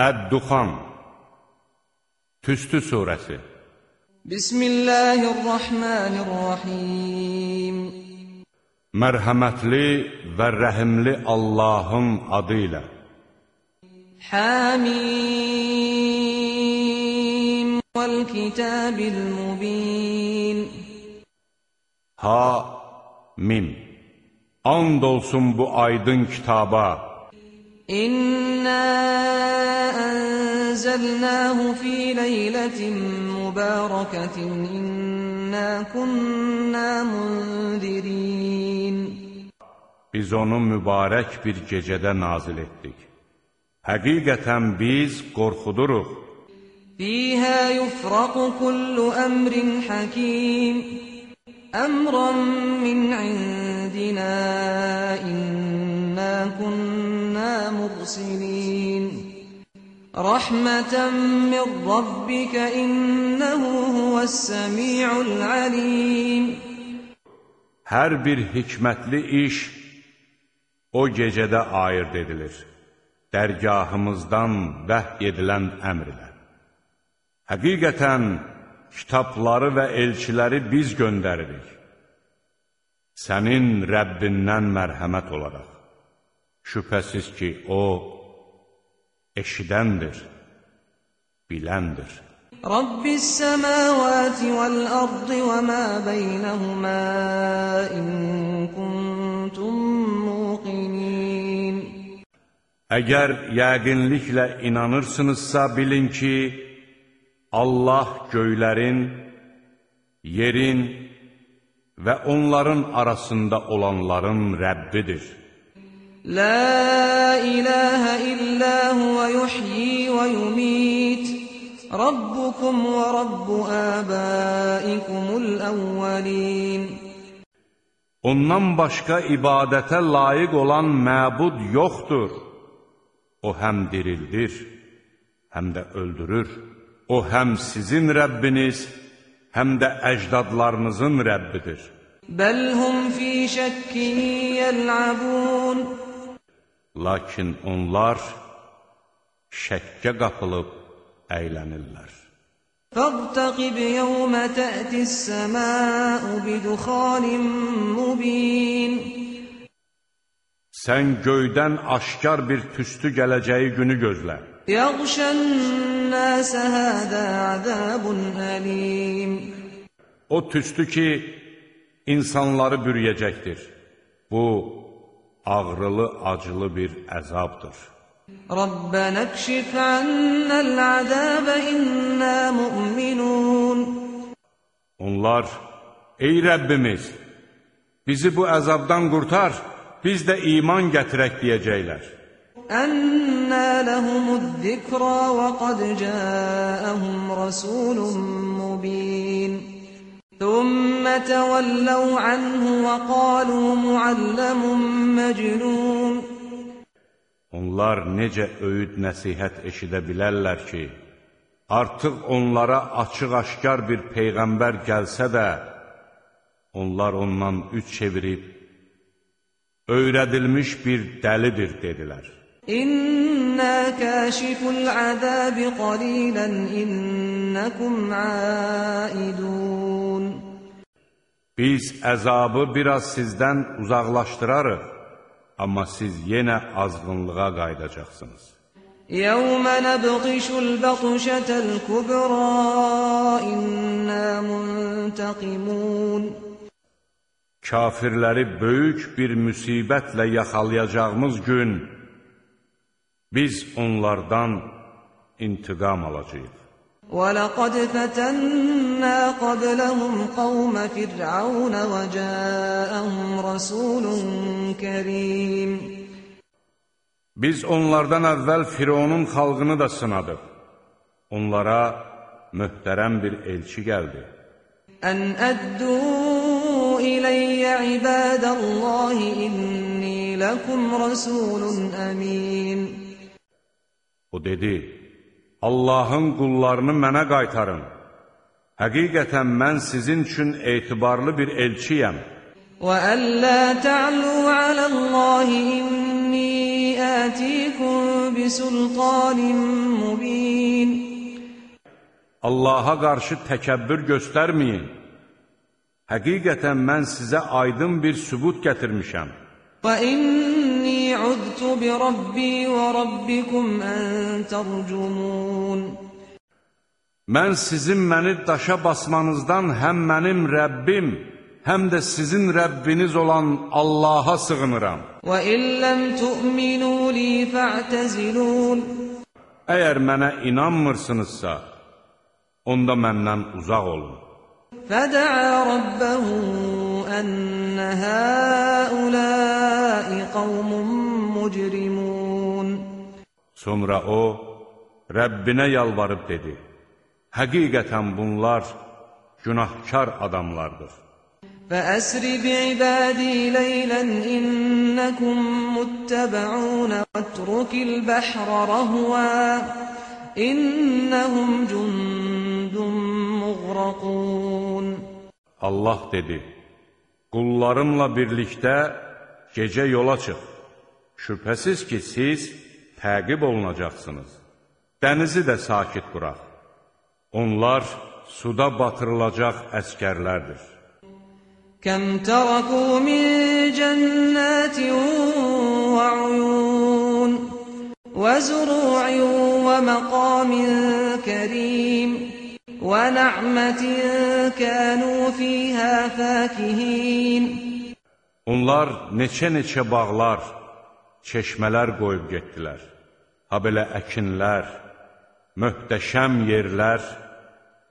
Əd-Duxan Tüstü surəsi Bismillahirrahmanirrahim. Mərhəmətli və rəhimli Allahın adı ilə Hamim. Vel kitabil mubin. Ha Mim And olsun bu aydın kitaba İnna enzelnahu fi leyletin mübareketin inna kunna mundirin. Biz onu mübarek bir gecede nazil ettik. Həqiqətən biz qorxuduruq. Fihə yufraqu kullu əmrin həkim. Əmran min indinə inna كنا مرسلين رحمة من ربك إنه هو السميع العليم Hər bir hikmətli iş o gecədə ayırd edilir. Dərgahımızdan vəhy edilən əmr ilə. Həqiqətən, kitabları və elçiləri biz göndəririk. Sənin Rəbbindən mərhəmət olaraq. Şübhəsiz ki, O eşidəndir, biləndir. Rabbis samawati vel ardı ve ma beynehuma in kuntum muqinin Əgər yəqinliklə inanırsınızsa bilin ki, Allah göylərin, yerin və onların arasında olanların Rəbbidir. La ilahe illa huve yuhyi ve yumit. Rabbukum ve Rabbu âbâikumul evvelin. Ondan başqa ibadətə layiq olan məbud yoxdur. O həm dirildir, həm də öldürür. O həm sizin Rəbbiniz, həm də əcdadlarınızın Rəbbidir. Bəlhum fi şəkkin yəl'abun. Lakin onlar şəkkə qapılıb əylənirlər. Fəqtəqib yəvmə tə'tis-səmâ'u bidxanin mubin. Sən göydən aşkar bir tüstü gələcəyi günü gözlə. Yəğşən-nəsə hədə əzəbun əlim. O tüstü ki, insanları bürüyəcəkdir. Bu, ağrılı-acılı bir əzabdır. Rabbənə kşif ənnəl əzəbə innə müminun. Onlar, ey Rəbbimiz, bizi bu əzabdan qurtar, biz də iman gətirək deyəcəklər. Ənnə ləhumuд-zikrə və qad cəəhum rəsulun mubin. ثم تولوا عنه وقالوا معلم مجنون Onlar necə öyüd nəsihət eşidə bilərlər ki, artıq onlara açıq-aşkar bir peyğəmbər gəlsə də, onlar ondan üç çevirib, öyrədilmiş bir dəlidir, dedilər. إنا كاشف العذاب قليلا innakum aidun Biz əzabı biraz sizdən uzaqlaşdırarıq amma siz yenə azğınlığa qayıdacaqsınız. Yawma nabghishul batshatal kubra inna muntaqimun Kafirləri böyük bir müsibətlə yaxalayacağımız gün biz onlardan intiqam alacağıq. ولقد فتنا قبلهم قوم فرعون وجاءهم رسول كريم Biz onlardan əvvəl Fironun xalqını da sınadıq. Onlara möhtərəm bir elçi gəldi. أن أدوا إلي عباد الله إني لكم رسول أمين O dedi, Allahın qullarını mənə qaytarın. Həqiqətən mən sizin üçün etibarlı bir elçiyəm. وألا تعلوا على الله إني يأتيكم بسلطان مبين Allaha qarşı təkəbbür göstərməyin. Həqiqətən mən sizə aydın bir sübut gətirmişəm. وإني عذت بربي وربكم أن ترجمون Mən sizin məni daşa basmanızdan həm mənim Rəbbim, həm də sizin Rəbbiniz olan Allaha sığınıram. وإن لم تؤمنوا لي فاعتزلون Əgər mənə inanmırsınızsa, onda məndən uzaq olun. فدعا ربه أن هؤلاء قوم مجرمون Sonra o, Rəbbinə yalvarıb dedi, Həqiqətən bunlar günahkar adamlardır. فأسر بعبادي ليلا إنكم متبعون واترك البحر رهوا إنهم جند مغرقون Allah dedi, Qullarımla birlikdə gecə yola çıx. Şübhəsiz ki, siz təqib olunacaqsınız. Dənizi də sakit burax. Onlar suda batırılacaq əskərlərdir. Kəm tərəku min cənnətin və uyun və zuru'in və məqamin kərim və nə'mətin kənu fiyhə fəkihin Onlar neçə-neçə bağlar, çeşmələr qoyub getdilər. Ha belə əkinlər, möhtəşəm yerlər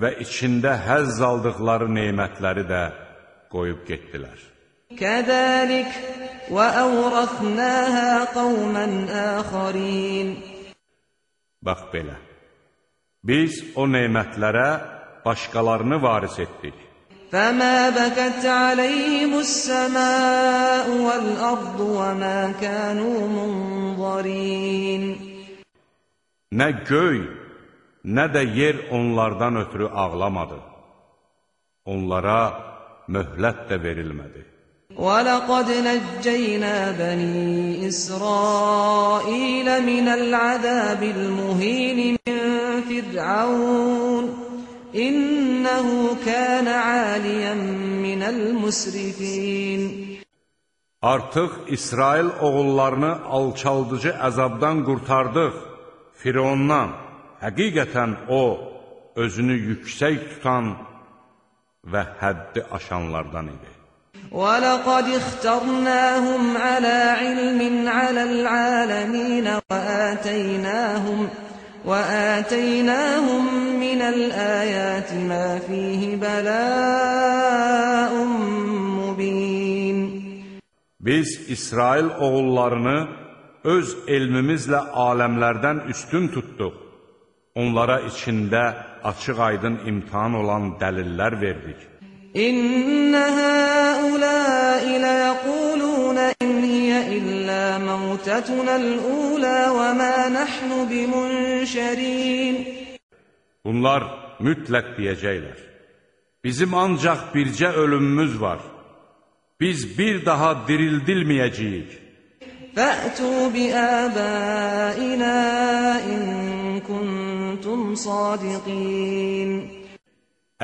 və içində həzz aldıqları neymətləri də qoyub getdilər. Kəzəlik və əvrəfnəhə qavmən əxərin Bax belə, biz o neymətlərə başqalarını varis etdik. فما بكت عليهم السماء والأرض وما كانوا منظرين Nə göy, nə də yer onlardan ötürü ağlamadı. Onlara möhlət də verilmədi. ولقد نجينا بني إسرائيل من العذاب المهين من فرعون إنه كان عاليا من المسرفين Artıq İsrail oğullarını alçaldıcı əzabdan qurtardıq. Firondan, həqiqətən o, özünü yüksək tutan və həddi aşanlardan idi. ولقد اخترناهم على علم على العالمين وآتيناهم وآتيناهم من الآيات ما فيه بلاء مبين Biz İsrail oğullarını öz elmimizlə aləmlərdən üstün tutduq. Onlara içində açıq-aydın imtihan olan dəlillər verdik. إن هؤلاء ليقولون إن هي إلا موتتنا الأولى وما نحن بمنشرين Bunlar mütləq deyəcəklər. Bizim ancaq bircə ölümümüz var. Biz bir daha dirildilməyəcəyik. Fə'tu bi əbəinə in kuntum sadiqin.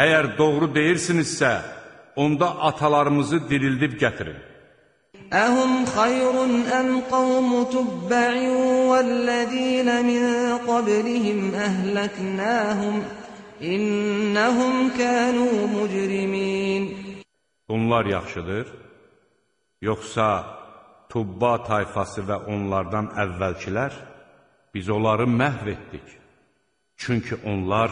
Əgər doğru deyirsinizsə, onda atalarımızı dirildib gətirin. Əhum xayrun əm qavmu tubbə'in والذين من قبلهم أهلكناهم إنهم كانوا مجرمين Bunlar yaxşıdır? Yoxsa Tubba tayfası və onlardan əvvəlkilər? Biz onları məhv etdik. Çünki onlar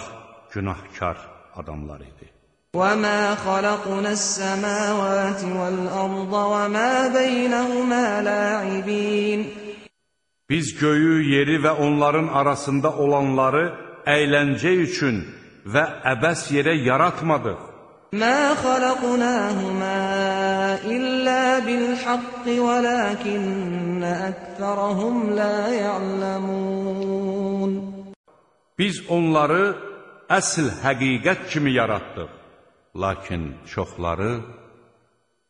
günahkar adamlar idi. وما خلقنا السماوات والأرض وما بينهما لاعبين Biz göyü, yeri və onların arasında olanları əyləncə üçün və əbəs yerə yaratmadıq. Mə xalaqnahuma illə bil haqq velakinna ekserahum la ya'lamun Biz onları əsl həqiqət kimi yaratdıq. Lakin çoxları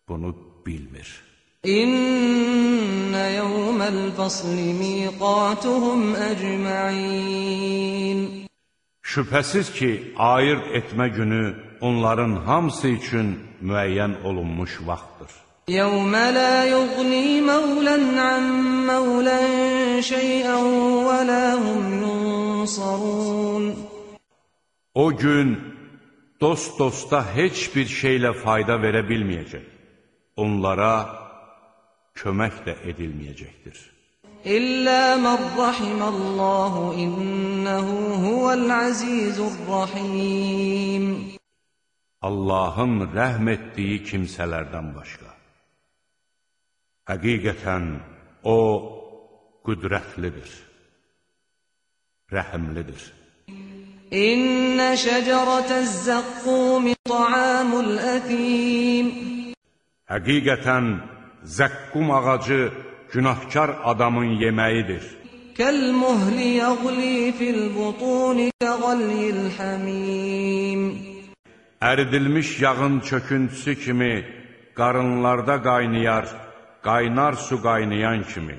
bunu bilmir. إن يوم الفصل ميقاتهم أجمعين Şübhəsiz ki, ayırt etmə günü onların hamısı üçün müəyyən olunmuş vaxtdır. يوم لا يغني مولا عن مولا شيئا ولا هم ينصرون O gün dost dosta heç bir şeylə fayda verə bilməyəcək. Onlara kömək də edilməyəcəkdir. İllə mən rahimallahu innəhu huvəl azizur rahim. Allahın rəhm etdiyi kimsələrdən başqa. Həqiqətən O qüdrətlidir, rəhimlidir. İnnə şəcərətəz-zəqqum ta'amul əzim. Həqiqətən O zəqqum ağacı günahkar adamın yeməyidir. Kəlmuhli yəğli fil butuni kəğallil həmim Əridilmiş yağın çöküntüsü kimi qarınlarda qaynayar, qaynar su qaynayan kimi.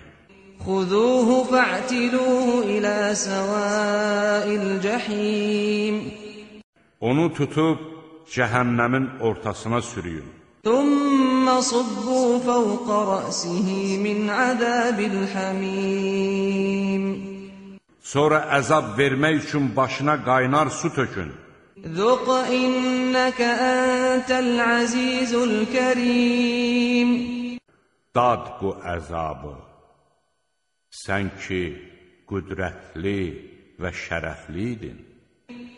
Xuduhu fa'tiluhu ilə səvail cəhim Onu tutub cəhənnəmin ortasına sürüyün. ثم صبوا فوق رأسه من عذاب الحميم Sonra əzab vermək üçün başına qaynar su tökün. ذق إنك أنت العزيز الكريم Dad bu əzabı. Sən ki, qüdrətli və şərəfliydin.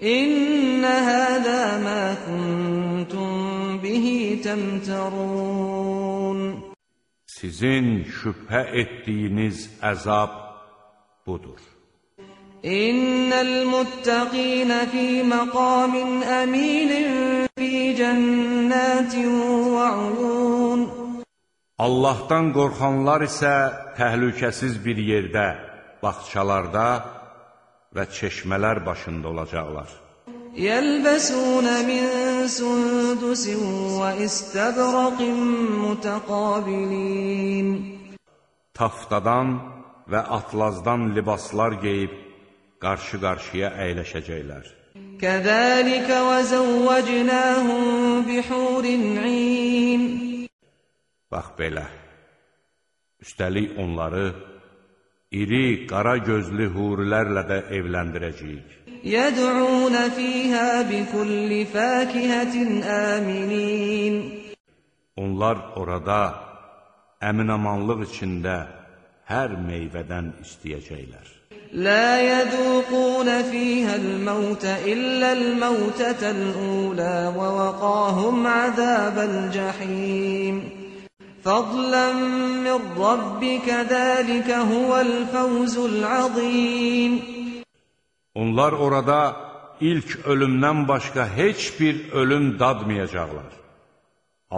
إن هذا ما كنتم bihi təmtərun Sizin şübhə etdiyiniz əzab budur. İnnəl muttəqinə fī məqamin əminin fī cənnətin və uyun Allahdan qorxanlar isə təhlükəsiz bir yerdə, baxçalarda və çeşmələr başında olacaqlar. يلبسون من سندس واستبرق متقابلين Taftadan və atlazdan libaslar geyib qarşı-qarşıya əyləşəcəklər. كذلك وزوجناهم بحور عين Bax belə. Üstəlik onları iri, qara gözlü hurilərlə də evləndirəcəyik. يدعون فيها بكل فاكهة آمنين. Onlar orada əminamanlıq içində hər meyvədən istəyəcəklər. لا يذوقون فيها الموت إلا الموتة الأولى ووقاهم عذاب الجحيم. فضلا من ربك ذلك هو الفوز العظيم. Onlar orada ilk ölümdən başqa heç bir ölüm dadmayacaqlar.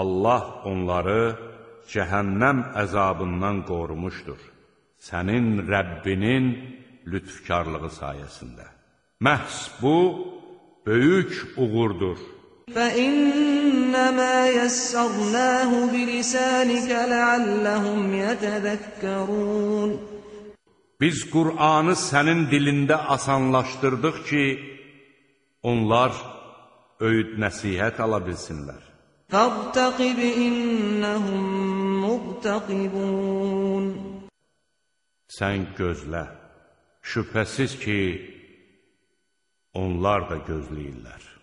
Allah onları cəhənnəm əzabından qorumuşdur. Sənin Rəbbinin lütfkarlığı sayəsində. Məhz bu, böyük uğurdur. فإنما يسرناه بلسانك لعلهم يتذكرون Biz Qur'anı sənin dilində asanlaşdırdıq ki, onlar öyüd nəsihət ala bilsinlər. Fəqtəqib innəhum muqtəqibun Sən gözlə, şübhəsiz ki, onlar da gözləyirlər.